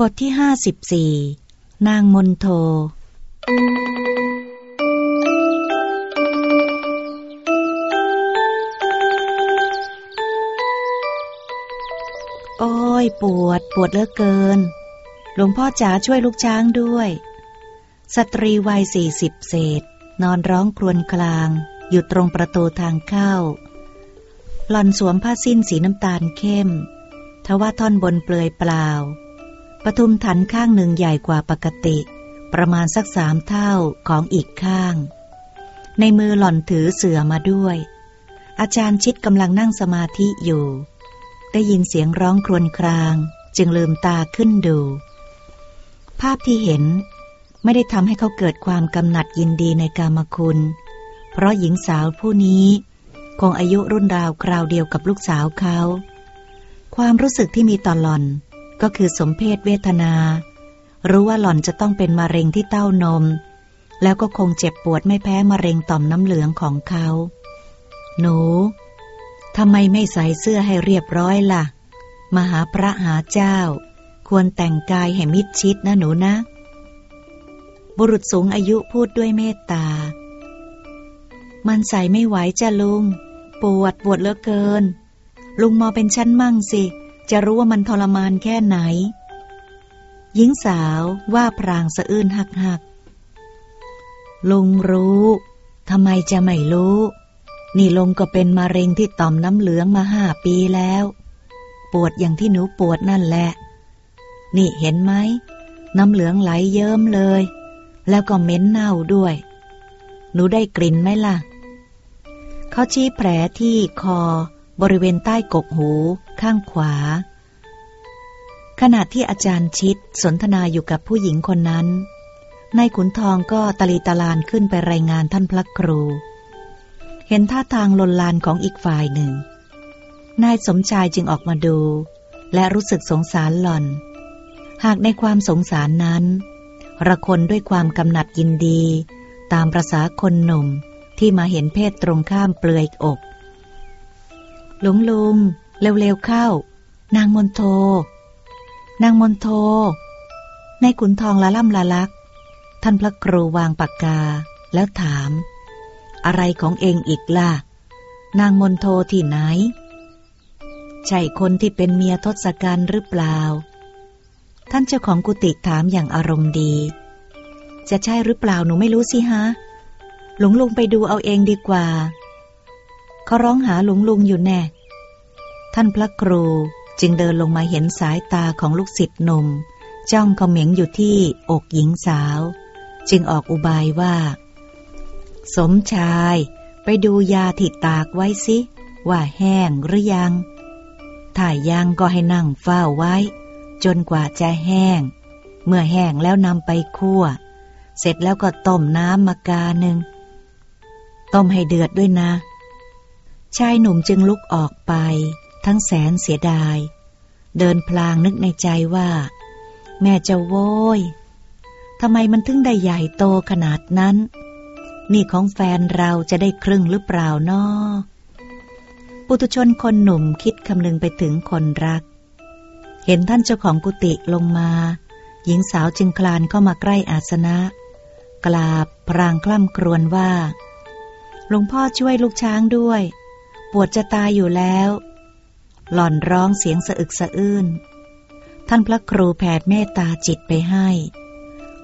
บทที่ห้าสิบสี่นางมนโท โอ้ย ปวด ปวดเหลือเกิน หลวงพ่อจ๋าช่วยลูกช้างด้วย สตรีวัยสี่สิบเศษ นอนร้องครวญคราง อยู่ตรงประตูทางเข้า หล่อนสวมผ้าสิ้นสีน้ำตาลเข้ม ทว่าท่อนบนเปลือยเปล่า ปทุมถันข้างหนึ่งใหญ่กว่าปกติ ประมาณสักสามเท่าของอีกข้าง ในมือหล่อนถือเสือมาด้วย อาจารย์ชิดกำลังนั่งสมาธิอยู่ ได้ยินเสียงร้องครวญคราง จึงลืมตาขึ้นดู ภาพที่เห็นไม่ได้ทำให้เขาเกิดความกำหนัดยินดีในกามคุณ เพราะหญิงสาวผู้นี้คงอายุรุ่นราวคราวเดียวกับลูกสาวเขา ความรู้สึกที่มีต่อหล่อน ก็คือสมเพศเวทนา รู้ว่าหล่อนจะต้องเป็นมะเร็งที่เต้านม แล้วก็คงเจ็บปวดไม่แพ้มะเร็งต่อมน้ำเหลืองของเขา หนูทำไมไม่ใส่เสื้อให้เรียบร้อยละ่ะ มหาพระหาเจ้า ควรแต่งกายให้มิดชิดนะหนูนะ บุรุษสูงอายุพูดด้วยเมตตา มันใส่ไม่ไหวจ้ะลุง ปวดปวดเหลือเกิน ลุงมอเป็นชั้นมั่งสิ จะรู้ว่ามันทรมานแค่ไหน หญิงสาวว่าพรางสะอื้นหักหักลุงรู้ทำไมจะไม่รู้ นี่ลุงก็เป็นมะเร็งที่ต่อมน้ำเหลืองมาห้าปีแล้ว ปวดอย่างที่หนูปวดนั่นแหละ นี่เห็นไหม น้ำเหลืองไหลเยิ้มเลย แล้วก็เหม็นเน่าด้วย หนูได้กลิ่นไหมล่ะ เขาชี้แผลที่คอบริเวณใต้กกหู ข้างขวา ขณะที่อาจารย์ชิดสนทนาอยู่กับผู้หญิงคนนั้น นายขุนทองก็ตะลีตะลานขึ้นไปรายงานท่านพระครู เห็นท่าทางลนลานของอีกฝ่ายหนึ่ง นายสมชายจึงออกมาดู และรู้สึกสงสารหล่อน หากในความสงสารนั้นระคนด้วยความกำหนัดยินดี ตามประษาคนหนุ่มที่มาเห็นเพศตรงข้ามเปลือยอกหลงลุง เร็วๆเข้า นางมนโท นางมนโท ในขุนทองละล่ำละลัก ท่านพระครูวางปากกาแล้วถาม อะไรของเองอีกล่ะ นางมนโทที่ไหน ใช่คนที่เป็นเมียทศกัณฐ์หรือเปล่า ท่านเจ้าของกุฏิถามอย่างอารมณ์ดี จะใช่หรือเปล่าหนูไม่รู้สิฮะ หลวงลุงไปดูเอาเองดีกว่า เขาร้องหาหลวงลุงอยู่แน่ ท่านพระครูจึงเดินลงมาเห็นสายตาของลูกศิษย์หนุ่ม จ้องเขม็งอยู่ที่อกหญิงสาว จึงออกอุบายว่า สมชายไปดูยาที่ตากไว้สิ ว่าแห้งหรือยังถ้ายังก็ให้นั่งเฝ้าไว้ จนกว่าจะแห้ง เมื่อแห้งแล้วนำไปคั่ว เสร็จแล้วก็ต้มน้ำมากาหนึ่งต้มให้เดือดด้วยนะ ชายหนุ่มจึงลุกออกไป ทั้งแสนเสียดาย เดินพลางนึกในใจว่า แม่จะโว้ยทำไมมันถึงได้ใหญ่โตขนาดนั้น นี่ของแฟนเราจะได้ครึ่งหรือเปล่านาะปุตุชนคนหนุ่มคิดคำนึงไปถึงคนรัก เห็นท่านเจ้าของกุฏิลงมา หญิงสาวจึงคลานเข้ามาใกล้อาสนะ กราบพรางคล่ำครวญว่าหลวงพ่อช่วยลูกช้างด้วย ปวดจะตายอยู่แล้ว หล่อนร้องเสียงสะอึกสะอื้น ท่านพระครูแผ่เมตตาจิตไปให้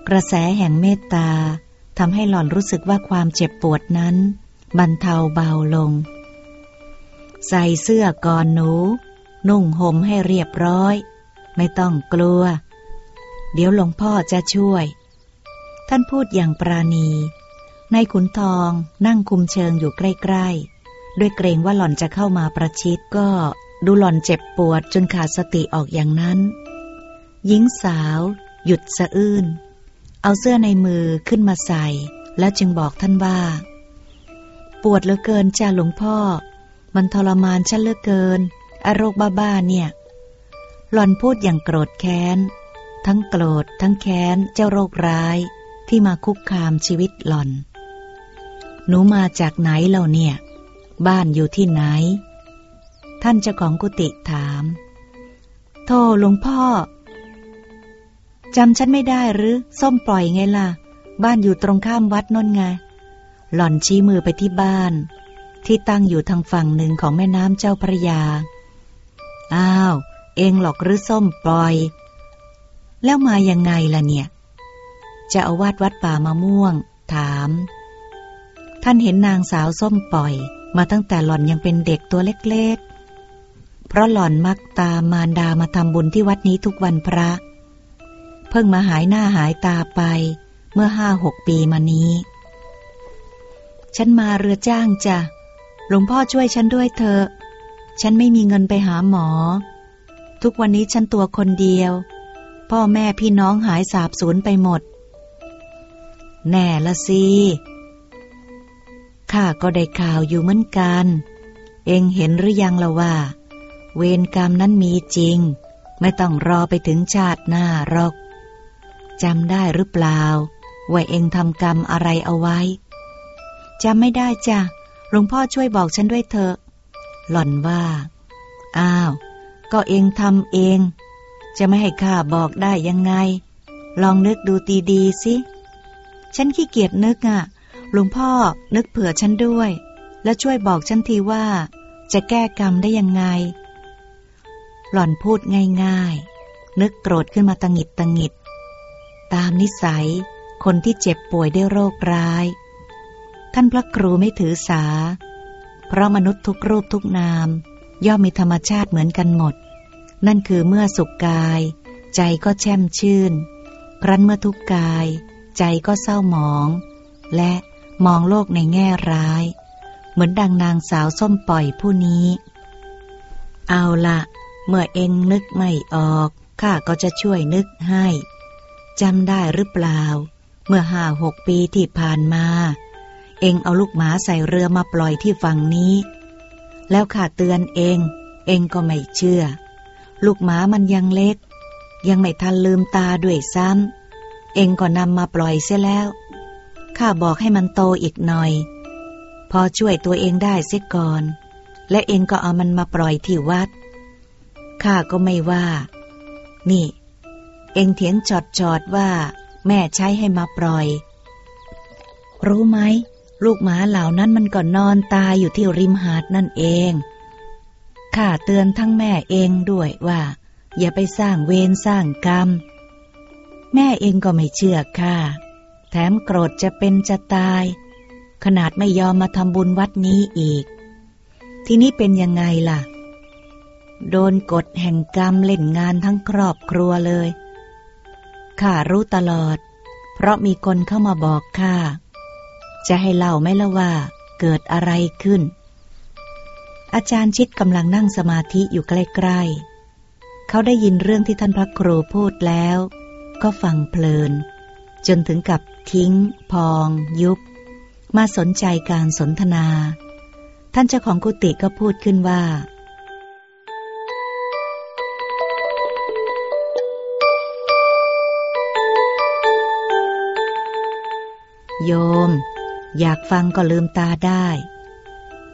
กระแสแห่งเมตตาทำให้หล่อนรู้สึกว่าความเจ็บปวดนั้น บรรเทาเบาลง ใส่เสื้อก่อนหนู นุ่งห่มให้เรียบร้อย ไม่ต้องกลัว เดี๋ยวหลวงพ่อจะช่วย ท่านพูดอย่างปราณีในขุนทองนั่งคุมเชิงอยู่ใกล้ ๆ ด้วยเกรงว่าหล่อนจะเข้ามาประชิดก็ ดูหล่อนเจ็บปวดจนขาดสติออกอย่างนั้น หญิงสาว หยุดสะอื้น เอาเสื้อในมือขึ้นมาใส่ แล้วจึงบอกท่านว่า ปวดเหลือเกินจ้าหลวงพ่อ มันทรมานฉันเหลือเกินอโรคบ้าๆเนี่ย หล่อนพูดอย่างโกรธแค้น ทั้งโกรธทั้งแค้นเจ้าโรคร้ายที่มาคุกคามชีวิตหล่อน หนูมาจากไหนเล่าเนี่ย บ้านอยู่ที่ไหน ท่านเจ้าของกุฏิถามโทหลวงพ่อจำฉันไม่ได้หรือ ส้มปล่อยไงล่ะ บ้านอยู่ตรงข้ามวัดนนไง หล่อนชี้มือไปที่บ้าน ที่ตั้งอยู่ทางฝั่งหนึ่งของแม่น้ำเจ้าพระยา อ้าว เองหรอกหรือส้มปล่อย แล้วมายังไงล่ะเนี่ย จะเอาวาดวัดป่ามะม่วง ถาม ท่านเห็นนางสาวส้มปล่อย มาตั้งแต่หล่อนยังเป็นเด็กตัวเล็กๆ เพราะหล่อนมักตามมารดามาทำบุญที่วัดนี้ทุกวันพระ เพิ่งมาหายหน้าหายตาไปเมื่อห้าหกปีมานี้ ฉันมาเรือจ้างจ้ะหลวงพ่อช่วยฉันด้วยเถอะฉันไม่มีเงินไปหาหมอ ทุกวันนี้ฉันตัวคนเดียว พ่อแม่พี่น้องหายสาบสูญไปหมด แน่ละสิข้าก็ได้ข่าวอยู่เหมือนกัน เองเห็นหรือยังละว่า เวรกรรมนั้นมีจริง ไม่ต้องรอไปถึงชาติหน้าหรอกจำได้หรือเปล่า ว่าเองทำกรรมอะไรเอาไว้จำไม่ได้จ้ะหลวงพ่อช่วยบอกฉันด้วยเถอะ หล่อนว่า อ้าว ก็เองทำเอง จะไม่ให้ข้าบอกได้ยังไง ลองนึกดูตีดีสิ ฉันขี้เกียจนึกอะ่ะ หลวงพ่อนึกเผื่อฉันด้วย แล้วช่วยบอกฉันทีว่า จะแก้กรรมได้ยังไง หล่อนพูดง่ายๆ นึกโกรธขึ้นมาตังหิดตังหิด ตามนิสัย คนที่เจ็บป่วยด้วยโรคร้าย ท่านพระครูไม่ถือสา เพราะมนุษย์ทุกรูปทุกนาม ย่อมมีธรรมชาติเหมือนกันหมด นั่นคือเมื่อสุขกาย ใจก็แช่มชื่น ครั้นเมื่อทุกกาย ใจก็เศร้าหมอง และมองโลกในแง่ร้าย เหมือนดังนางสาวส้มปล่อยผู้นี้ เอาละ เมื่อเองนึกไม่ออก ข้าก็จะช่วยนึกให้จำได้หรือเปล่า เมื่อห้าหกปีที่ผ่านมา เองเอาลูกหมาใส่เรือมาปล่อยที่ฝั่งนี้ แล้วข้าเตือนเอง เองก็ไม่เชื่อ ลูกหมามันยังเล็ก ยังไม่ทันลืมตาด้วยซ้ำเองก็นำมาปล่อยเสียแล้วข้าบอกให้มันโตอีกหน่อย พอช่วยตัวเองได้เสียก่อน และเองก็เอามันมาปล่อยที่วัด ข้าก็ไม่ว่า นี่ เองเถียงจอดจอดว่า แม่ใช้ให้มาปล่อย รู้ไหม ลูกหมาเหล่านั้นมันก็นอนตายอยู่ที่ริมหาดนั่นเองข้าเตือนทั้งแม่เองด้วยว่า อย่าไปสร้างเวรสร้างกรรม แม่เองก็ไม่เชื่อข้าแถมโกรธจะเป็นจะตาย ขนาดไม่ยอมมาทำบุญวัดนี้อีก ทีนี้เป็นยังไงล่ะ โดนกฎแห่งกรรมเล่นงานทั้งครอบครัวเลย ข้ารู้ตลอด เพราะมีคนเข้ามาบอกข้า จะให้เล่าไหมละว่า เกิดอะไรขึ้น อาจารย์ชิดกำลังนั่งสมาธิอยู่ใกล้ๆ เขาได้ยินเรื่องที่ท่านพระครูพูดแล้ว ก็ฟังเพลิน จนถึงกับทิ้ง พอง ยุบ มาสนใจการสนทนา ท่านเจ้าของกุฏิก็พูดขึ้นว่า โยม อยากฟังก็ลืมตาได้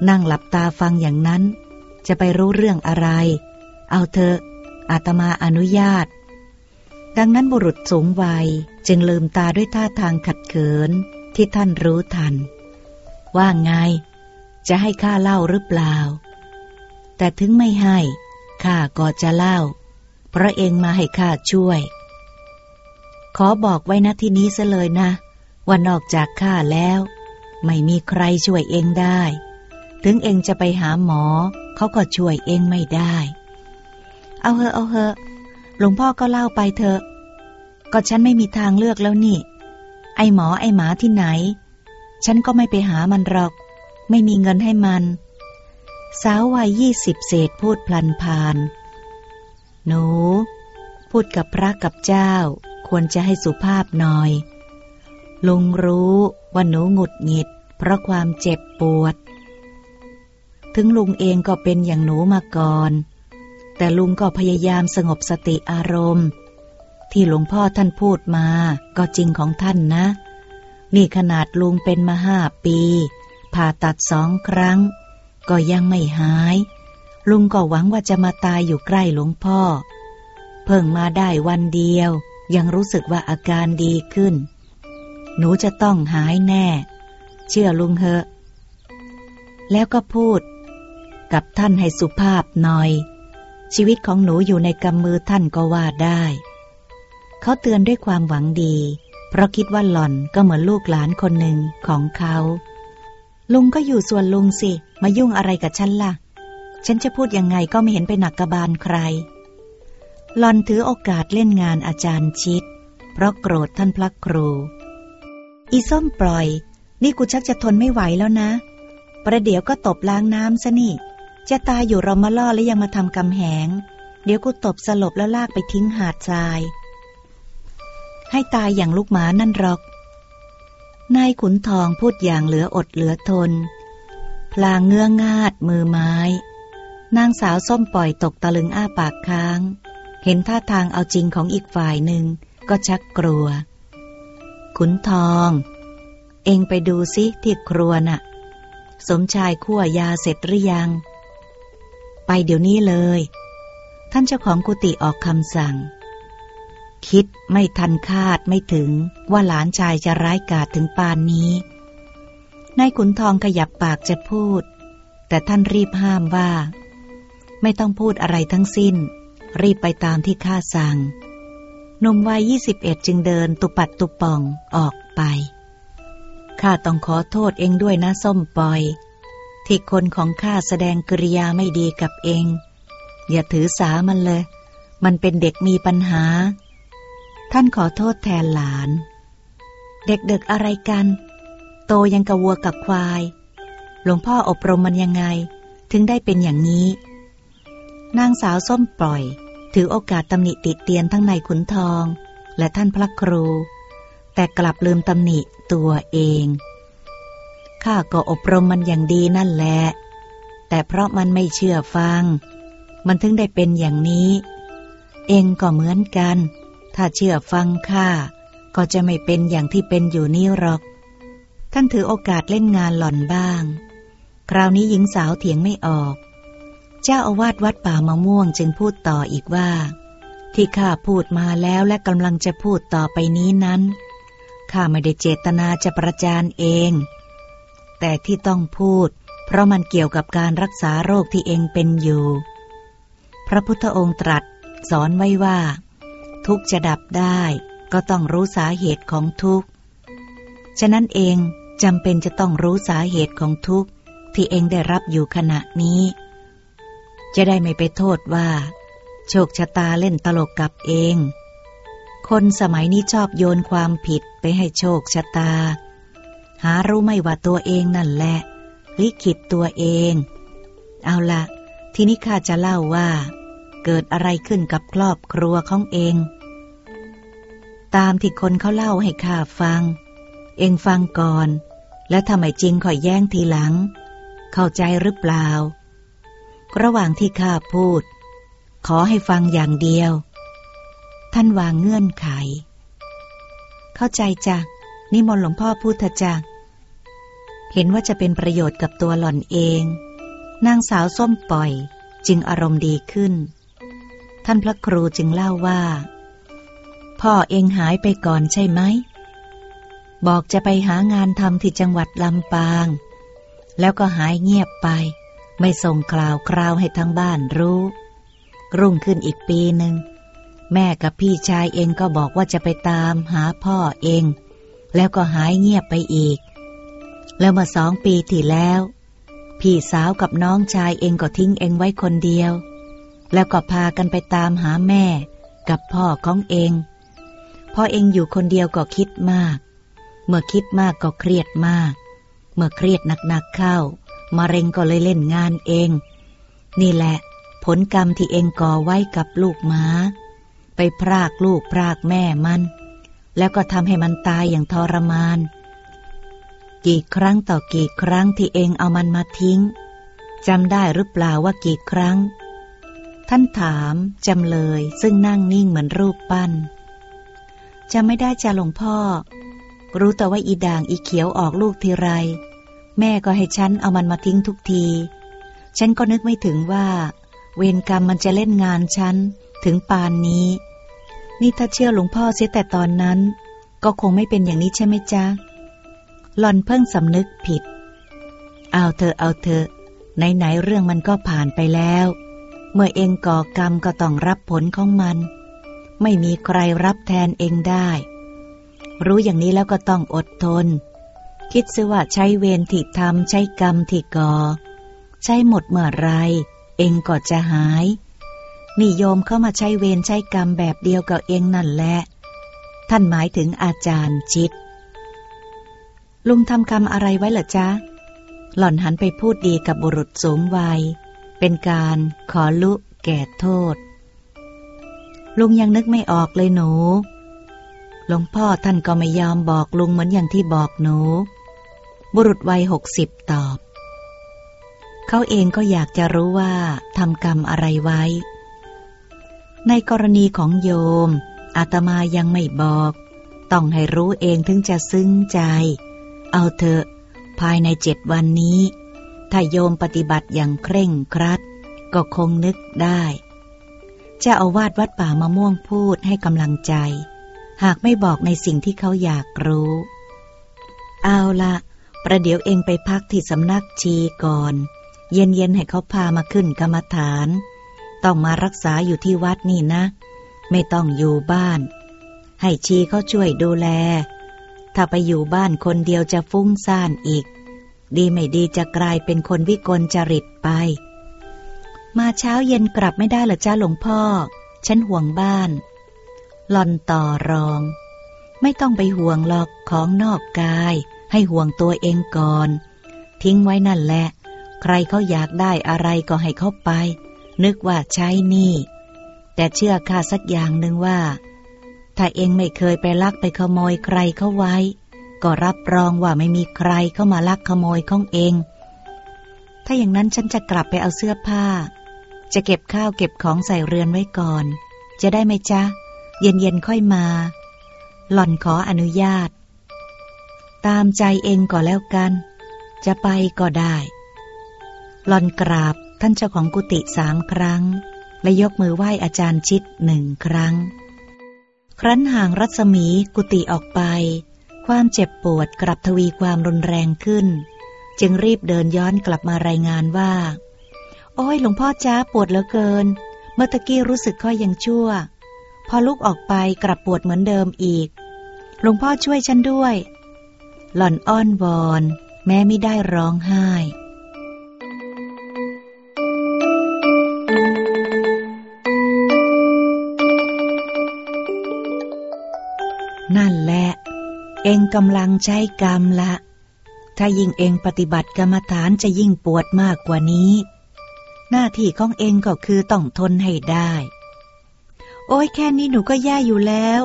นั่งหลับตาฟังอย่างนั้น จะไปรู้เรื่องอะไร เอาเถอะอาตมาอนุญาต ดังนั้นบุรุษสูงวัยจึงลืมตาด้วยท่าทางขัดเขินที่ท่านรู้ทัน ว่าไง จะให้ข้าเล่าหรือเปล่า แต่ถึงไม่ให้ข้าก็จะเล่า เพราะเองมาให้ข้าช่วย ขอบอกไว้นะที่นี้ซะเลยนะ ว่านอกจากข้าแล้ว ไม่มีใครช่วยเองได้ ถึงเองจะไปหาหมอ เขาก็ช่วยเองไม่ได้ เอาเถอะเอาเถอะหลวงพ่อก็เล่าไปเถอะ ก็ฉันไม่มีทางเลือกแล้วนี่ ไอหมอไอหมาที่ไหน ฉันก็ไม่ไปหามันหรอก ไม่มีเงินให้มัน สาววัยยี่สิบเศษพูดพลันพานหนู พูดกับพระกับเจ้า ควรจะให้สุภาพหน่อย ลุงรู้ว่าหนูหงุดหงิด เพราะความเจ็บปวด ถึงลุงเองก็เป็นอย่างหนูมาก่อน แต่ลุงก็พยายามสงบสติอารมณ์ ที่หลวงพ่อท่านพูดมาก็จริงของท่านนะ นี่ขนาดลุงเป็นมาห้าปี ผ่าตัดสองครั้ง ก็ยังไม่หาย ลุงก็หวังว่าจะมาตายอยู่ใกล้หลวงพ่อ เพิ่งมาได้วันเดียว ยังรู้สึกว่าอาการดีขึ้น หนูจะต้องหายแน่ เชื่อลุงเฮอะ แล้วก็พูด กับท่านให้สุภาพหน่อย ชีวิตของหนูอยู่ในกำมือท่านก็ว่าได้ เขาเตือนด้วยความหวังดี เพราะคิดว่าหล่อนก็เหมือนลูกหลานคนหนึ่งของเขา ลุงก็อยู่ส่วนลุงสิ มายุ่งอะไรกับฉันละ่ะ ฉันจะพูดยังไงก็ไม่เห็นไปหนักกระบาลใครหลอนถือโอกาสเล่นงานอาจารย์ชิด เพราะโกรธท่านพระครู อีส้มปล่อย นี่กูชักจะทนไม่ไหวแล้วนะ ประเดี๋ยวก็ตบล้างน้ำซะนี่ จะตายอยู่เรามาล่อแล้วยังมาทำกำแหง เดี๋ยวกูตบสลบแล้วลากไปทิ้งหาดทราย ให้ตายอย่างลูกหมานั่นหรอก นายขุนทองพูดอย่างเหลืออดเหลือทน พลางเงื้องาดมือไม้ นางสาวส้มปล่อยตกตะลึงอ้าปากค้าง เห็นท่าทางเอาจริงของอีกฝ่ายหนึ่งก็ชักกลัว ขุนทอง เองไปดูซิที่ครัวน่ะ สมชายคั่วยาเสร็จหรือยัง ไปเดี๋ยวนี้เลย ท่านเจ้าของกุฏิออกคำสั่ง คิดไม่ทันคาดไม่ถึงว่าหลานชายจะร้ายกาจถึงปานนี้นายขุนทองขยับปากจะพูด แต่ท่านรีบห้ามว่า ไม่ต้องพูดอะไรทั้งสิ้น รีบไปตามที่ข้าสั่ง นมวัยยี่สิบเอ็ดจึงเดินตุปัดตุป่องออกไป ข้าต้องขอโทษเองด้วยนะส้มปอย ที่คนของข้าแสดงกริยาไม่ดีกับเอง อย่าถือสามันเลย มันเป็นเด็กมีปัญหา ท่านขอโทษแทนหลาน เด็กๆอะไรกัน โตยังกะวัวกับควาย หลวงพ่ออบรมมันยังไง ถึงได้เป็นอย่างนี้ นางสาวส้มปล่อย ถือโอกาสตำหนิติเตียนทั้งในขุนทอง และท่านพระครู แต่กลับลืมตำหนิตัวเอง ข้าก็อบรมมันอย่างดีนั่นแหละ แต่เพราะมันไม่เชื่อฟัง มันถึงได้เป็นอย่างนี้ เองก็เหมือนกัน ถ้าเชื่อฟังข้าก็จะไม่เป็นอย่างที่เป็นอยู่นี่หรอก ท่านถือโอกาสเล่นงานหล่อนบ้าง คราวนี้หญิงสาวเถียงไม่ออก เจ้าอาวาสวัดป่ามะม่วงจึงพูดต่ออีกว่า ที่ข้าพูดมาแล้วและกำลังจะพูดต่อไปนี้นั้นข้าไม่ได้เจตนาจะประจานเอง แต่ที่ต้องพูด เพราะมันเกี่ยวกับการรักษาโรคที่เองเป็นอยู่ พระพุทธองค์ตรัสสอนไว้ว่า ทุกจะดับได้ก็ต้องรู้สาเหตุของทุกฉะนั้นเองจำเป็นจะต้องรู้สาเหตุของทุกที่เองได้รับอยู่ขณะนี้ จะได้ไม่ไปโทษว่า โชคชะตาเล่นตลกกับเอง คนสมัยนี้ชอบโยนความผิดไปให้โชคชะตา หารู้ไม่ว่าตัวเองนั่นแหละ ลิขิตตัวเอง เอาละทีนี้ข้าจะเล่าว่า เกิดอะไรขึ้นกับครอบครัวของเอง ตามที่คนเขาเล่าให้ข้าฟัง เองฟังก่อน และทำไมจริงขอยแย้งทีหลัง เข้าใจหรือเปล่า ระหว่างที่ข้าพูด ขอให้ฟังอย่างเดียว ท่านวางเงื่อนไข เข้าใจจ้ะนิมนต์หลวงพ่อพูดเถอะจ้ะเห็นว่าจะเป็นประโยชน์กับตัวหล่อนเอง นางสาวส้มปล่อยจึงอารมณ์ดีขึ้น ท่านพระครูจึงเล่าว่า พ่อเองหายไปก่อนใช่ไหม บอกจะไปหางานทำที่จังหวัดลำปาง แล้วก็หายเงียบไป ไม่ส่งกล่าวคราวให้ทั้งบ้านรู้ รุ่งขึ้นอีกปีหนึ่ง แม่กับพี่ชายเองก็บอกว่าจะไปตามหาพ่อเอง แล้วก็หายเงียบไปอีก แล้วมาสองปีที่แล้ว พี่สาวกับน้องชายเองก็ทิ้งเองไว้คนเดียว แล้วก็พากันไปตามหาแม่กับพ่อของเองพอเองอยู่คนเดียวก็คิดมาก เมื่อคิดมากก็เครียดมาก เมื่อเครียดหนักๆเข้า มะเร็งก็เลยเล่นงานเอง นี่แหละ ผลกรรมที่เองก่อไว้กับลูกหมาไปพรากลูกพรากแม่มัน แล้วก็ทำให้มันตายอย่างทรมาน กี่ครั้งต่อกี่ครั้งที่เองเอามันมาทิ้งจำได้หรือเปล่าว่ากี่ครั้ง ท่านถามจำเลยซึ่งนั่งนิ่งเหมือนรูปปั้นจำไม่ได้จ้าหลวงพ่อ รู้แต่ว่าอีด่างอีเขียวออกลูกทีไร แม่ก็ให้ฉันเอามันมาทิ้งทุกที ฉันก็นึกไม่ถึงว่า เวรกรรมมันจะเล่นงานฉัน ถึงปานนี้ นี่ถ้าเชื่อหลวงพ่อเสียแต่ตอนนั้น ก็คงไม่เป็นอย่างนี้ใช่ไหมจ๊ะหลอนเพิ่งสำนึกผิด เอาเธอเอาเธอไหนๆเรื่องมันก็ผ่านไปแล้ว เมื่อเองก่อกรรมก็ต้องรับผลของมัน ไม่มีใครรับแทนเองได้ รู้อย่างนี้แล้วก็ต้องอดทน คิดซิว่าใช้เวรที่ทำใช้กรรมที่ก่อ ใช้หมดเมื่อไร เองก็จะหาย นิยมเข้ามาใช้เวรใช้กรรมแบบเดียวกับเองนั่นแหละ ท่านหมายถึงอาจารย์ชิด ลุงทำกรรมอะไรไว้เหรอจ๊ะ หล่อนหันไปพูดดีกับบุรุษสูงวัย เป็นการขอลุแก่โทษ ลุงยังนึกไม่ออกเลยหนูหลวงพ่อท่านก็ไม่ยอมบอกลุงเหมือนอย่างที่บอกหนู บุรุษวัยหกสิบตอบ เขาเองก็อยากจะรู้ว่าทำกรรมอะไรไว้ ในกรณีของโยมอาตมายังไม่บอก ต้องให้รู้เองถึงจะซึ้งใจ เอาเถอะ ภายในเจ็ดวันนี้ ถ้าโยมปฏิบัติอย่างเคร่งครัด ก็คงนึกได้จะเอาวาดวัดป่ามะม่วงพูดให้กำลังใจ หากไม่บอกในสิ่งที่เขาอยากรู้ เอาละ ประเดี๋ยวเองไปพักที่สำนักชีก่อน เย็นๆให้เขาพามาขึ้นกรรมฐาน ต้องมารักษาอยู่ที่วัดนี่นะ ไม่ต้องอยู่บ้าน ให้ชีเขาช่วยดูแล ถ้าไปอยู่บ้านคนเดียวจะฟุ้งซ่านอีก ดีไม่ดีจะกลายเป็นคนวิกลจริตไป มาเช้าเย็นกลับไม่ได้หรอจ้าหลวงพ่อ ฉันห่วงบ้านหลอนต่อรอง ไม่ต้องไปห่วงหรอกของนอกกาย ให้ห่วงตัวเองก่อน ทิ้งไว้นั่นแหละ ใครเขาอยากได้อะไรก็ให้เขาไป นึกว่าใช้นี่ แต่เชื่อข้าสักอย่างหนึ่งว่า ถ้าเองไม่เคยไปลักไปขโมยใครเขาไว้ ก็รับรองว่าไม่มีใครเข้ามาลักขโมยของเอง ถ้าอย่างนั้นฉันจะกลับไปเอาเสื้อผ้า จะเก็บข้าวเก็บของใส่เรือนไว้ก่อน จะได้ไหมจ๊ะ เย็นๆค่อยมา หล่อนขออนุญาต ตามใจเองก็แล้วกัน จะไปก็ได้หลอนกราบท่านเจ้าของกุฏิสามครั้ง และยกมือไหว้อาจารย์ชิดหนึ่งครั้ง ครั้นห่างรัศมีกุฏิออกไป ความเจ็บปวดกลับทวีความรุนแรงขึ้น จึงรีบเดินย้อนกลับมารายงานว่า โอ้ยหลวงพ่อจ้าปวดเหลือเกิน เมื่อตะกี้รู้สึกค่อยยังชั่ว พอลุกออกไปกลับปวดเหมือนเดิมอีก หลวงพ่อช่วยฉันด้วย หล่อนอ้อนวอน แม้ไม่ได้ร้องไห้นั่นแหละ เองกำลังใช้กรรมละ ถ้ายิ่งเองปฏิบัติกรรมฐานจะยิ่งปวดมากกว่านี้ หน้าที่ของเองก็คือต้องทนให้ได้ โอ้ยแค่นี้หนูก็แย่อยู่แล้ว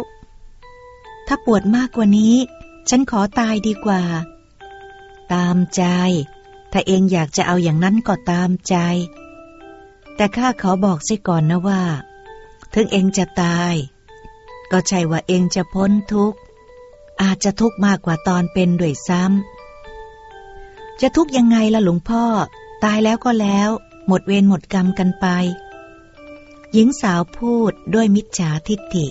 ถ้าปวดมากกว่านี้ ฉันขอตายดีกว่า ตามใจ ถ้าเองอยากจะเอาอย่างนั้นก็ตามใจ แต่ข้าขอบอกสิก่อนนะว่า ถึงเองจะตาย ก็ใช่ว่าเองจะพ้นทุกข์ อาจจะทุกข์มากกว่าตอนเป็นด้วยซ้ำ จะทุกข์ยังไงล่ะหลวงพ่อ ตายแล้วก็แล้ว หมดเวรหมดกรรมกันไป หญิงสาวพูดด้วยมิจฉาทิฏฐิ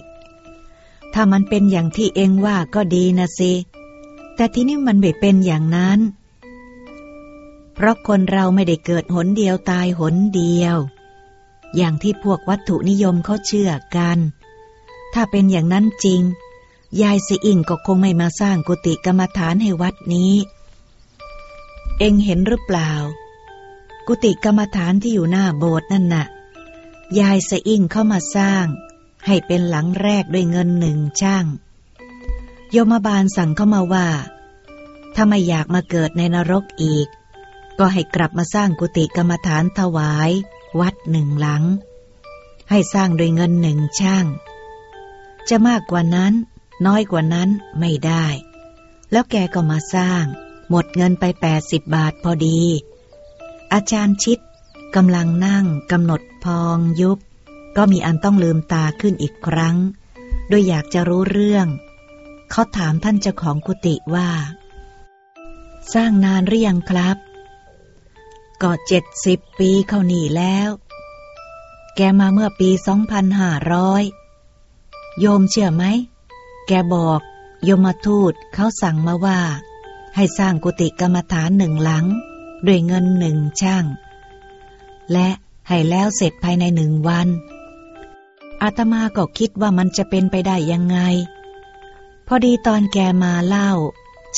ถ้ามันเป็นอย่างที่เองว่าก็ดีนะสิ แต่ที่นี่มันไม่เป็นอย่างนั้น เพราะคนเราไม่ได้เกิดหนเดียวตายหนเดียว อย่างที่พวกวัตถุนิยมเขาเชื่อกัน ถ้าเป็นอย่างนั้นจริง ยายสิอิ่งก็คงไม่มาสร้างกุฏิกรรมฐานให้วัดนี้ เองเห็นหรือเปล่า กุฏิกรรมฐานที่อยู่หน้าโบสถ์นั่นน่ะ ยายสะอิ่งเข้ามาสร้าง ให้เป็นหลังแรกด้วยเงินหนึ่งช่าง โยมบาลสั่งเข้ามาว่า ถ้าไม่อยากมาเกิดในนรกอีก ก็ให้กลับมาสร้างกุฏิกรรมฐานถวาย วัดหนึ่งหลัง ให้สร้างด้วยเงินหนึ่งช่าง จะมากกว่านั้น น้อยกว่านั้นไม่ได้ แล้วแกก็มาสร้าง หมดเงินไปแปดสิบบาทพอดี อาจารย์ชิดกำลังนั่งกำหนดพองยุบ ก็มีอันต้องลืมตาขึ้นอีกครั้ง โดยอยากจะรู้เรื่อง เขาถามท่านเจ้าของกุฏิว่า สร้างนานหรือยังครับ ก็เจ็ดสิบปีเข้านี่แล้ว แกมาเมื่อปีสองพันห้าร้อยโยมเชื่อไหม แกบอก โยมทูตเขาสั่งมาว่า ให้สร้างกุฏิกรรมฐานหนึ่งหลัง ด้วยเงินหนึ่งช่าง และให้แล้วเสร็จภายในหนึ่งวัน อาตมาก็คิดว่ามันจะเป็นไปได้ยังไง พอดีตอนแกมาเล่า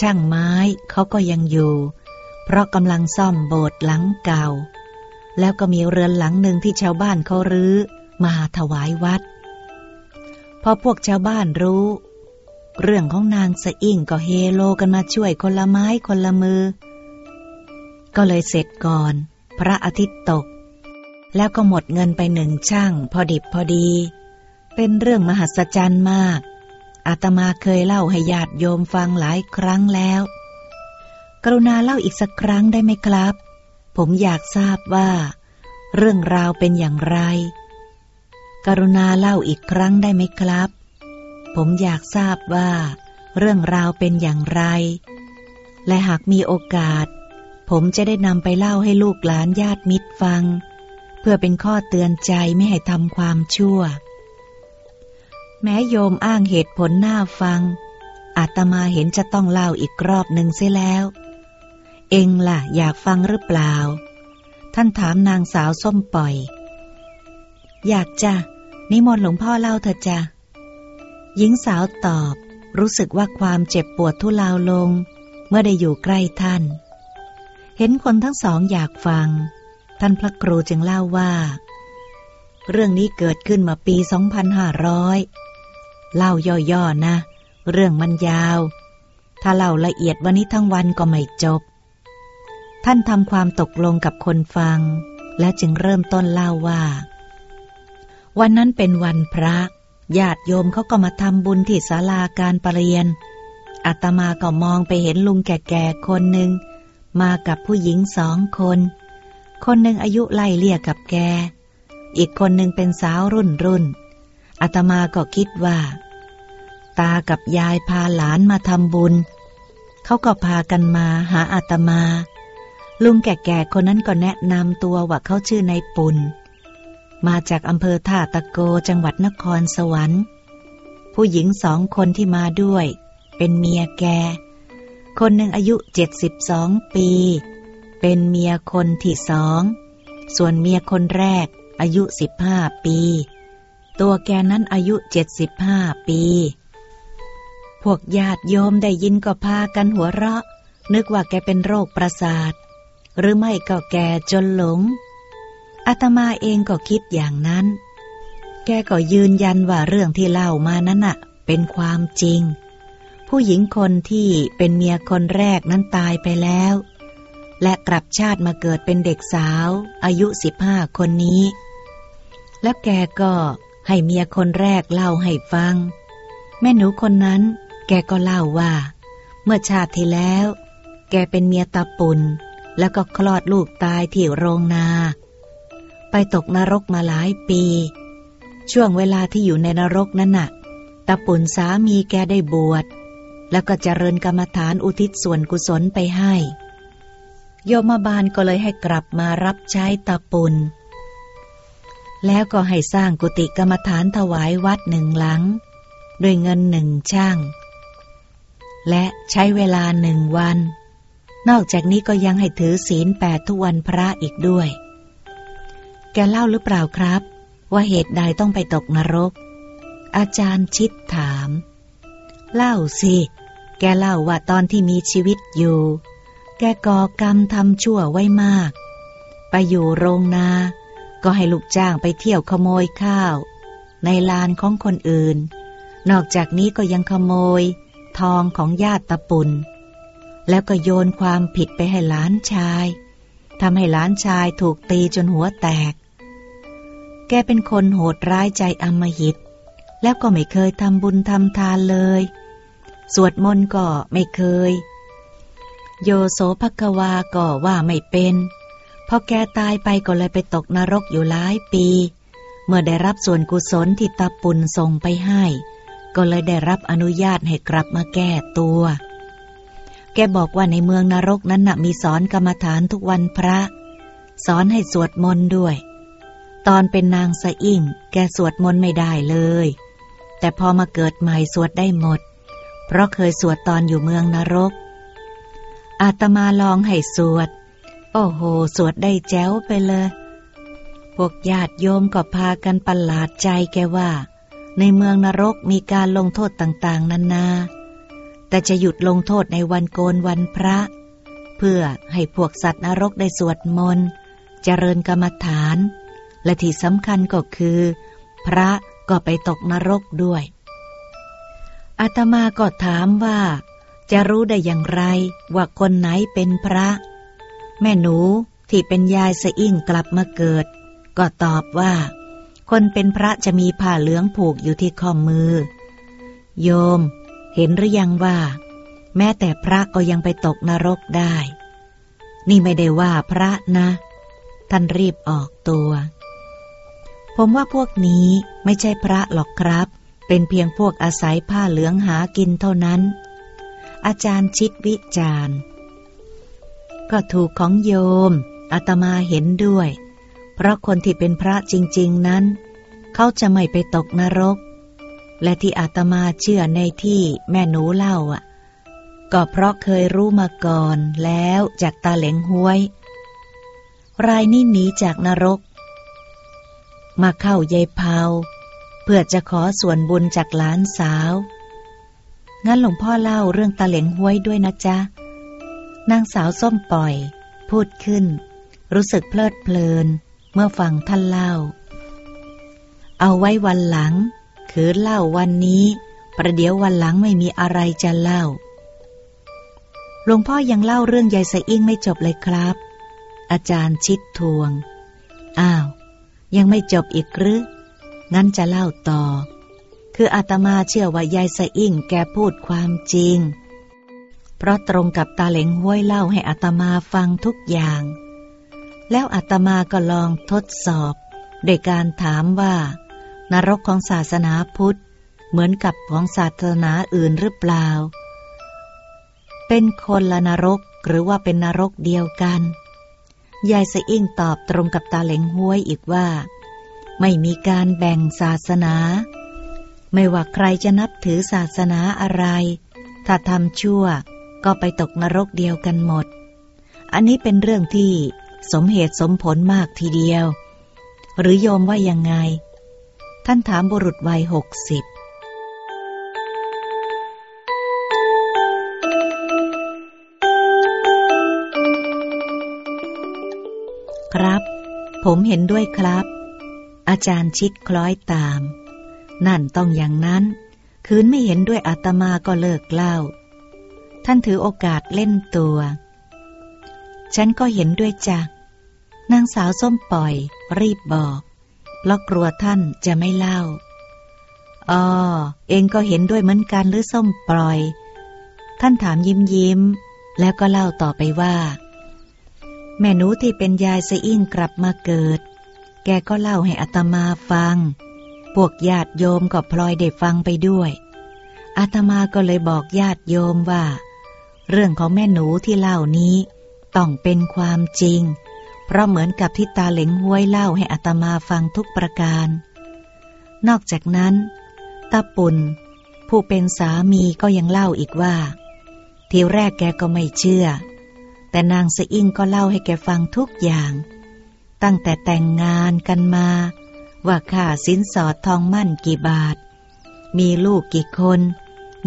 ช่างไม้เขาก็ยังอยู่ เพราะกำลังซ่อมโบสถ์หลังเก่า แล้วก็มีเรือนหลังหนึ่งที่ชาวบ้านเขารื้อมาถวายวัด พอพวกชาวบ้านรู้ เรื่องของนางสะอิ่งก็เฮโลกันมาช่วยคนละไม้คนละมือ ก็เลยเสร็จก่อน พระอาทิตย์ตก แล้วก็หมดเงินไปหนึ่งช่าง พอดิบพอดี เป็นเรื่องมหัศจรรย์มาก อาตมาเคยเล่าให้ญาติโยมฟังหลายครั้งแล้ว กรุณาเล่าอีกสักครั้งได้ไหมครับ ผมอยากทราบว่า เรื่องราวเป็นอย่างไร กรุณาเล่าอีกครั้งได้ไหมครับ ผมอยากทราบว่า เรื่องราวเป็นอย่างไร และหากมีโอกาส ผมจะได้นำไปเล่าให้ลูกหลานญาติมิตรฟัง เพื่อเป็นข้อเตือนใจไม่ให้ทำความชั่ว แม้โยมอ้างเหตุผลน่าฟัง อาตมาเห็นจะต้องเล่าอีกรอบหนึ่งเสียแล้ว เองล่ะ อยากฟังหรือเปล่า ท่านถามนางสาวส้มปล่อย อยากจ้ะนิมนต์หลวงพ่อเล่าเถอะจ้ะหญิงสาวตอบ รู้สึกว่าความเจ็บปวดทุเลาลง เมื่อได้อยู่ใกล้ท่าน เห็นคนทั้งสองอยากฟัง ท่านพระครูจึงเล่าว่า เรื่องนี้เกิดขึ้นมาปี 2500 เล่าย่อๆนะ เรื่องมันยาว ถ้าเล่าละเอียดวันนี้ทั้งวันก็ไม่จบ ท่านทำความตกลงกับคนฟัง และจึงเริ่มต้นเล่าว่า วันนั้นเป็นวันพระญาติโยมเขาก็มาทำบุญที่ศาลาการประเรียนอาตมาก็มองไปเห็นลุงแก่ๆคนหนึ่งมากับผู้หญิงสองคน คนหนึ่งอายุไล่เลี่ยกับแก อีกคนหนึ่งเป็นสาวรุ่นรุ่นอาตมาก็คิดว่า ตากับยายพาหลานมาทำบุญ เขาก็พากันมาหาอาตมา ลุงแก่ๆคนนั้นก็แนะนำตัวว่าเขาชื่อนายปุณมาจากอำเภอท่าตะโกจังหวัดนครสวรรค์ ผู้หญิงสองคนที่มาด้วย เป็นเมียแก คนหนึ่งอายุเจ็ดสิบสองปี เป็นเมียคนที่สอง ส่วนเมียคนแรก อายุสิบห้าปี ตัวแกนั้นอายุเจ็ดสิบห้าปี พวกญาติโยมได้ยินก็พากันหัวเราะ นึกว่าแกเป็นโรคประสาท หรือไม่ก็แกจนหลงอาตมาเองก็คิดอย่างนั้น แกก็ยืนยันว่าเรื่องที่เล่ามานั้นน่ะ เป็นความจริง ผู้หญิงคนที่เป็นเมียคนแรกนั้นตายไปแล้ว และกลับชาติมาเกิดเป็นเด็กสาว อายุสิบห้าคนนี้ แล้วแกก็ให้เมียคนแรกเล่าให้ฟัง แม่หนูคนนั้น แกก็เล่าว่า เมื่อชาติที่แล้ว แกเป็นเมียตาปุนแล้วก็คลอดลูกตายที่โรงนา ไปตกนรกมาหลายปี ช่วงเวลาที่อยู่ในนรกนั้นน่ะตาปุนสามีแกได้บวชแล้วก็เจริญกรรมฐานอุทิศส่วนกุศลไปให้ โยมบาลก็เลยให้กลับมารับใช้ตาปุนแล้วก็ให้สร้างกุฏิกรรมฐานถวายวัดหนึ่งหลัง ด้วยเงินหนึ่งช่าง และใช้เวลาหนึ่งวัน นอกจากนี้ก็ยังให้ถือศีลแปดทุกวันพระอีกด้วย แกเล่าหรือเปล่าครับ ว่าเหตุใดต้องไปตกนรก อาจารย์ชิดถาม เล่าสิ แกเล่าว่าตอนที่มีชีวิตอยู่ แกก่อกรรมทำชั่วไว้มาก ไปอยู่โรงนา ก็ให้ลูกจ้างไปเที่ยวขโมยข้าว ในลานของคนอื่น นอกจากนี้ก็ยังขโมย ทองของญาติตะปุน แล้วก็โยนความผิดไปให้หลานชายทำให้หลานชายถูกตีจนหัวแตก แกเป็นคนโหดร้ายใจอำมหิต แล้วก็ไม่เคยทำบุญทำทานเลย สวดมนต์ก็ไม่เคย โยโสภควาก็ว่าไม่เป็นพอแกตายไปก็เลยไปตกนรกอยู่หลายปี เมื่อได้รับส่วนกุศลที่ตาปุนส่งไปให้ ก็เลยได้รับอนุญาตให้กลับมาแก้ตัว แกบอกว่าในเมืองนรกนั้นนะมีสอนกรรมฐานทุกวันพระ สอนให้สวดมนต์ด้วย ตอนเป็นนางสะอิ่ง แกสวดมนต์ไม่ได้เลย แต่พอมาเกิดใหม่สวดได้หมด เพราะเคยสวดตอนอยู่เมืองนรก อาตมาลองให้สวด โอ้โห สวดได้แจ้วไปเลย พวกญาติโยมก็พากันประหลาดใจแกว่า ในเมืองนรกมีการลงโทษต่างๆ นานา แต่จะหยุดลงโทษในวันโกนวันพระ เพื่อให้พวกสัตว์นรกได้สวดมนต์เจริญกรรมฐาน และที่สำคัญก็คือ พระก็ไปตกนรกด้วยอาตมาก็ถามว่า จะรู้ได้อย่างไรว่าคนไหนเป็นพระ แม่หนูที่เป็นยายสะอิ่งกลับมาเกิด ก็ตอบว่า คนเป็นพระจะมีผ้าเหลืองผูกอยู่ที่ข้อมือ โยม เห็นหรือยังว่า แม้แต่พระก็ยังไปตกนรกได้ นี่ไม่ได้ว่าพระนะ ท่านรีบออกตัว ผมว่าพวกนี้ไม่ใช่พระหรอกครับ เป็นเพียงพวกอาศัยผ้าเหลืองหากินเท่านั้น อาจารย์ชิดวิจารณ์ ก็ถูกของโยมอาตมาเห็นด้วย เพราะคนที่เป็นพระจริง ๆนั้น เขาจะไม่ไปตกนรก และที่อาตมาเชื่อในที่แม่หนูเล่าอะ ก็เพราะเคยรู้มาก่อนแล้วจากตาเหลงห้วย รายนี้หนีจากนรก มาเข้ายายเผาเพื่อจะขอส่วนบุญจากหลานสาว งั้นหลวงพ่อเล่าเรื่องตาเหลงห้วยด้วยนะจ๊ะ นางสาวส้มปล่อย พูดขึ้น รู้สึกเพลิดเพลิน เมื่อฟังท่านเล่า เอาไว้วันหลัง คือเล่าวันนี้ ประเดี๋ยววันหลังไม่มีอะไรจะเล่า หลวงพ่อยังเล่าเรื่องยายสะอิ่งไม่จบเลยครับ อาจารย์ชิดทวง อ้าว ยังไม่จบอีกหรือ งั้นจะเล่าต่อ คืออาตมาเชื่อว่ายายสะอิ่งแกพูดความจริง เพราะตรงกับตาเหลงห้วยเล่าให้อาตมาฟังทุกอย่าง แล้วอาตมาก็ลองทดสอบโดยการถามว่า นรกของศาสนาพุทธ เหมือนกับของศาสนาอื่นหรือเปล่า เป็นคนละนรกหรือว่าเป็นนรกเดียวกัน ยายสะอิ่งตอบตรงกับตาเหลงห้วยอีกว่า ไม่มีการแบ่งศาสนา ไม่ว่าใครจะนับถือศาสนาอะไร ถ้าทำชั่วก็ไปตกนรกเดียวกันหมด อันนี้เป็นเรื่องที่สมเหตุสมผลมากทีเดียว หรือโยมว่ายังไง ท่านถามบุรุษวัยหกสิบครับ ผมเห็นด้วยครับ อาจารย์ชิดคล้อยตาม นั่นต้องอย่างนั้น คืนไม่เห็นด้วยอาตมาก็เลิกเล่า ท่านถือโอกาสเล่นตัว ฉันก็เห็นด้วยจ้ะ นางสาวส้มปล่อย รีบบอกเพราะกลัวท่านจะไม่เล่า อ๋อ เองก็เห็นด้วยเหมือนกันหรือส้มปล่อย ท่านถามยิ้มยิ้ม แล้วก็เล่าต่อไปว่า แม่หนูที่เป็นยายสะอิ่งกลับมาเกิด แกก็เล่าให้อัตมาฟัง พวกญาติโยมก็พลอยได้ฟังไปด้วยอาตมาก็เลยบอกญาติโยมว่า เรื่องของแม่หนูที่เล่านี้ ต้องเป็นความจริง เพราะเหมือนกับที่ตาเหลงห้วยเล่าให้อาตมาฟังทุกประการ นอกจากนั้นตาปุ่น ผู้เป็นสามีก็ยังเล่าอีกว่า ทีแรกแกก็ไม่เชื่อ แต่นางสะอิ่งก็เล่าให้แกฟังทุกอย่าง ตั้งแต่แต่งงานกันมา ว่าค่าสินสอดทองมั่นกี่บาท มีลูกกี่คน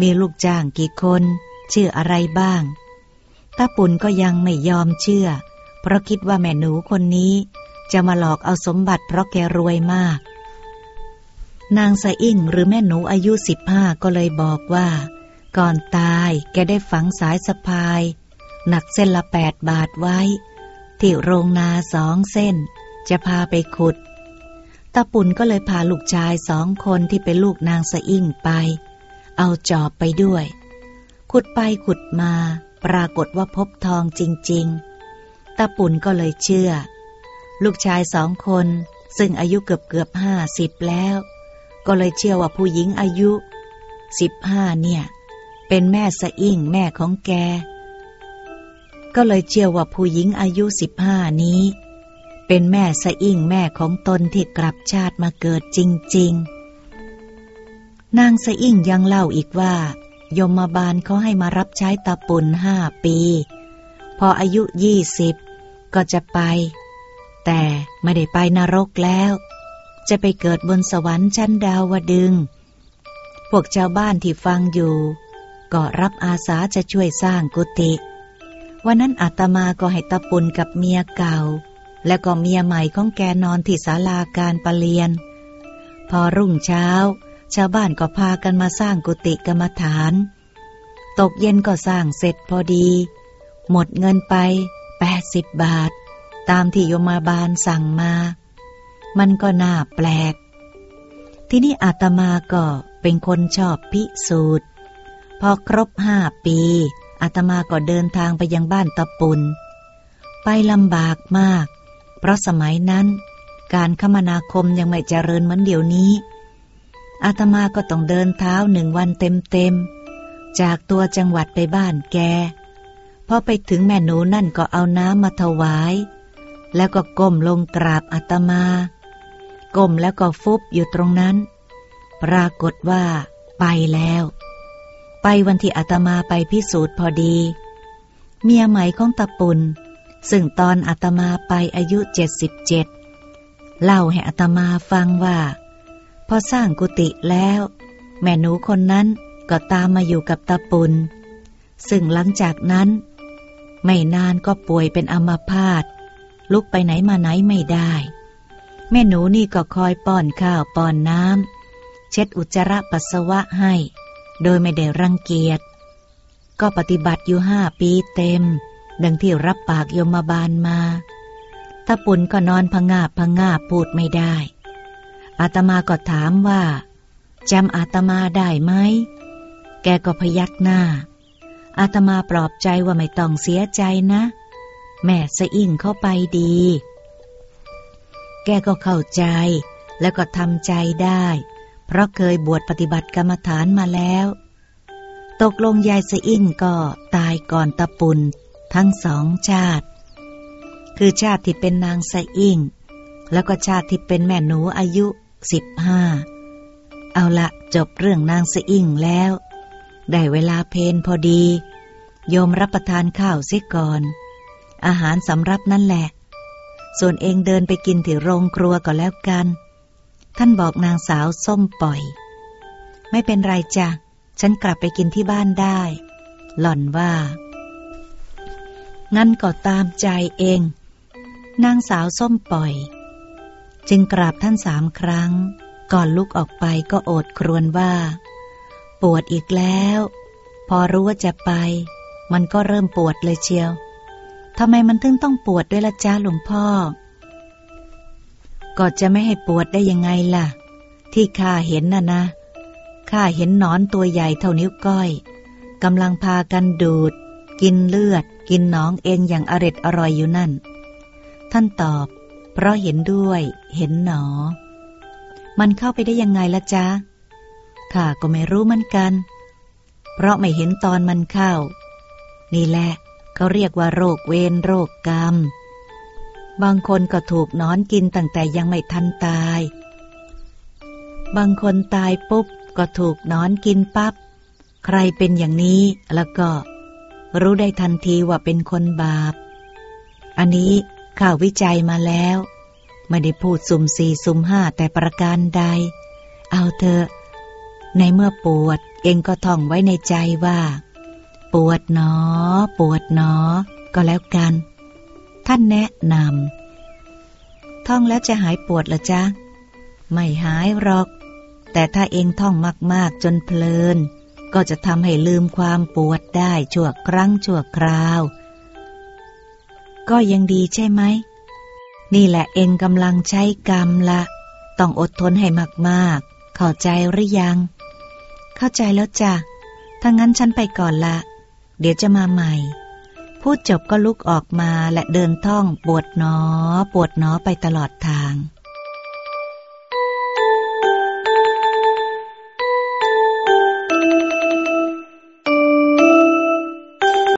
มีลูกจ้างกี่คน ชื่ออะไรบ้างตาปุ่นก็ยังไม่ยอมเชื่อ เพราะคิดว่าแม่หนูคนนี้จะมาหลอกเอาสมบัติเพราะแกรวยมาก นางสะอิ่งหรือแม่หนูอายุสิบห้าก็เลยบอกว่า ก่อนตายแกได้ฝังสายสะพาย หนักเส้นละแปดบาทไว้ ที่โรงนาสองเส้น จะพาไปขุด ตาปุ่นก็เลยพาลูกชายสองคนที่เป็นลูกนางสะอิ่งไป เอาจอบไปด้วย ขุดไปขุดมาปรากฏว่าพบทองจริง ๆตาปุ่นก็เลยเชื่อ ลูกชายสองคนซึ่งอายุเกือบเกือบห้าสิบแล้ว ก็เลยเชื่อว่าผู้หญิงอายุสิบห้าเนี่ย เป็นแม่สะอิ่งแม่ของแก ก็เลยเชื่อว่าผู้หญิงอายุสิบห้านี้ เป็นแม่สะอิ่งแม่ของตนที่กลับชาติมาเกิดจริง ๆ นางสะอิ่งยังเล่าอีกว่า ยมาบาลเขาให้มารับใช้ตาปุนห้าปี พออายุยี่สิบก็จะไป แต่ไม่ได้ไปนรกแล้ว จะไปเกิดบนสวรรค์ชั้นดาวดึง พวกชาวบ้านที่ฟังอยู่ ก็รับอาสาจะช่วยสร้างกุฏิวันนั้นอาตมาก็ให้ตาปุนกับเมียเก่า และก็เมียใหม่ของแกนอนที่ศาลาการประเรียน พอรุ่งเช้า ชาวบ้านก็พากันมาสร้างกุฏิกรรมฐาน ตกเย็นก็สร้างเสร็จพอดี หมดเงินไปแปดสิบบาท ตามที่โยมาบาลสั่งมา มันก็น่าแปลก ที่นี่อาตมาก็เป็นคนชอบพิสูจน์ พอครบห้าปีอาตมาก็เดินทางไปยังบ้านตะปุน ไปลำบากมาก เพราะสมัยนั้น การคมนาคมยังไม่เจริญเหมือนเดี๋ยวนี้ อาตมาก็ต้องเดินเท้าหนึ่งวันเต็มๆ จากตัวจังหวัดไปบ้านแก พอไปถึงแม่หนูนั่นก็เอาน้ำมาถวาย แล้วก็ก้มลงกราบอาตมา ก้มแล้วก็ฟุบอยู่ตรงนั้น ปรากฏว่า ไปแล้ว ไปวันที่อาตมาไปพิสูจน์พอดี เมียใหม่ของตะปุน ซึ่งตอนอาตมาไปอายุเจ็ดสิบเจ็ดเล่าให้อาตมาฟังว่า พอสร้างกุฏิแล้ว แม่หนูคนนั้นก็ตามมาอยู่กับตะปุนซึ่งหลังจากนั้น ไม่นานก็ป่วยเป็นอัมพาตลุกไปไหนมาไหนไม่ได้ แม่หนูนี่ก็คอยป้อนข้าวป้อนน้ำเช็ดอุจจาระปัสสาวะให้ โดยไม่ได้รังเกียจก็ปฏิบัติอยู่ห้าปีเต็ม ดังที่รับปากโยมบาลมาตาปุ่นก็นอนพงาบพงาบพูดไม่ได้ อาตมาก็ถามว่าจำอาตมาได้ไหม แกก็พยักหน้า อาตมาปลอบใจว่าไม่ต้องเสียใจนะ แม่สะอิ่งเข้าไปดี แกก็เข้าใจ แล้วก็ทำใจได้ เพราะเคยบวชปฏิบัติกรรมฐานมาแล้ว ตกลงยายสะอิ่งก็ตายก่อนตะปุน ทั้งสองชาติ คือชาติที่เป็นนางสะอิ่ง แล้วก็ชาติที่เป็นแม่หนูอายุสิบห้าเอาละจบเรื่องนางสะอิ่งแล้ว ได้เวลาเพนพอดี โยมรับประทานข้าวเสียก่อน อาหารสำรับนั่นแหละ ส่วนเองเดินไปกินที่โรงครัวก็แล้วกัน ท่านบอกนางสาวส้มปล่อย ไม่เป็นไรจ้ะฉันกลับไปกินที่บ้านได้ หล่อนว่า งั้นก็ตามใจเอง นางสาวส้มปล่อย จึงกราบท่านสามครั้ง ก่อนลุกออกไปก็โอดครวญว่า ปวดอีกแล้ว พอรู้ว่าจะไป มันก็เริ่มปวดเลยเชียวทำไมมันถึงต้องปวดด้วยละจ้าหลวงพ่อ ก็จะไม่ให้ปวดได้ยังไงล่ะ ที่ข้าเห็นน่ะนะข้าเห็นนอนตัวใหญ่เท่านิ้วก้อยกำลังพากันดูด กินเลือด กินหนองเองอย่างอร็ดอร่อยอยู่นั่น ท่านตอบ เพราะเห็นด้วย เห็นหนอ มันเข้าไปได้ยังไงละจ๊ะข้าก็ไม่รู้เหมือนกัน เพราะไม่เห็นตอนมันเข้า นี่แหละเขาเรียกว่าโรคเวรโรคกรรม บางคนก็ถูกนอนกินตั้งแต่ยังไม่ทันตาย บางคนตายปุ๊บก็ถูกนอนกินปับ๊บ ใครเป็นอย่างนี้แล้วก็ รู้ได้ทันทีว่าเป็นคนบาป อันนี้ข่าววิจัยมาแล้ว ไม่ได้พูดสุ่มสี่สุ่มห้าแต่ประการใด เอาเถอะ ในเมื่อปวดเองก็ท่องไว้ในใจว่า ปวดหนอ ปวดหนอ ก็แล้วกัน ท่านแนะนำท่องแล้วจะหายปวดหรอจ๊ะ ไม่หายหรอก แต่ถ้าเองท่องมาก ๆ จนเพลิน ก็จะทำให้ลืมความปวดได้ชั่วครั้งชั่วคราว ก็ยังดีใช่ไหม นี่แหละเองกำลังใช้กรรมละต้องอดทนให้มากๆ เข้าใจหรือยัง เข้าใจแล้วจ้ะถ้างั้นฉันไปก่อนละ เดี๋ยวจะมาใหม่พูดจบก็ลุกออกมาและเดินท่องปวดหนอ ปวดหนอไปตลอดทาง